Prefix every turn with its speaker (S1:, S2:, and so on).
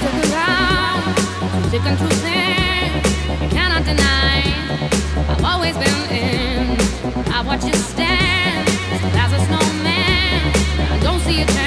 S1: Around, and. You cannot deny I've always been in. I you stand, as a snowman. I don't see.